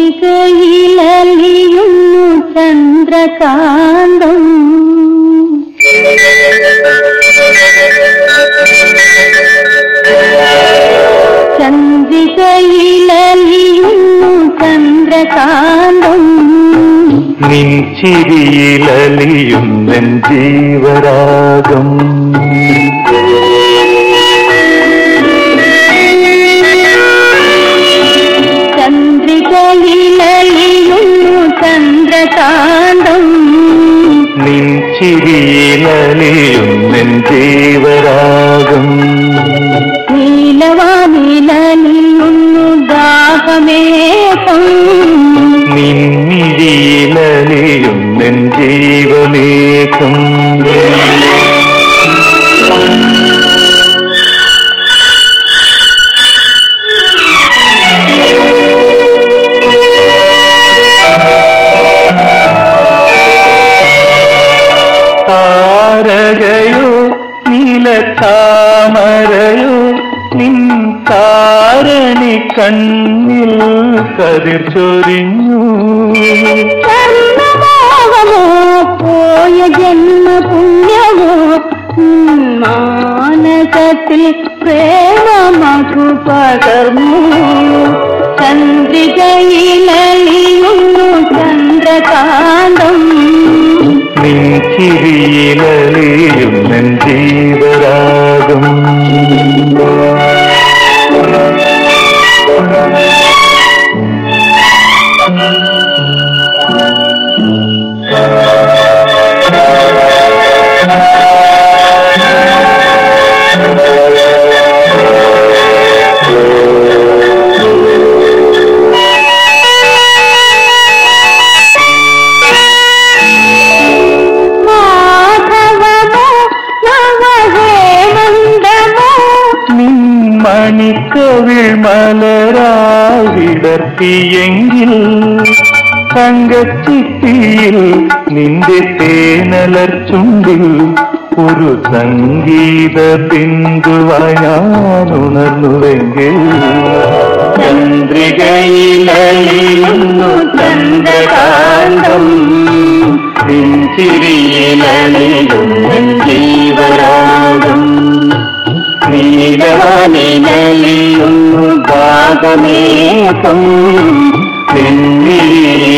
ചന്ദ്രികയിലലിയുന്നു ചന്ദ്രകാന്തം. ചന്ദ്രികയിലലിയുന്നു ചന്ദ്രകാന്തം. നിൻ ചിരിയിലലിയും ജീവരാഗം ചിരിയിലലിയുന്നെൻ ജീവരാഗം നീലവാനിലലിയുന്നു ദാഹമേകം നിന്നിഴിയിലലിയുന്നെൻ ജീവമേകം താരകയോ നീലത്താമരയോ നിൻ താരണി കണ്ണിൽ കതിർ ചൊരിഞ്ഞു. പോയ ജന്മ പുണ്യമോ മാനസത്തിൽ പ്രേമമാക്കു പകർന്നു. ചന്ദ്രികയിലലിയുന്നു ചിരിയിലലിയുന്നെൻ ജീവരാഗം മലരാവിടർത്തിയെങ്കിൽ തങ്കച്ചിപ്പിയിൽ നിന്റെ തേനലർ ചുണ്ടിൽ ഒരു സംഗീത ബിന്ദുവായി ഞാൻ ചിരിയിലലിയുന്നു നീലവാനിലലിയുന്നു ഭാഗമേകം പിന്നിലലിയുന്നു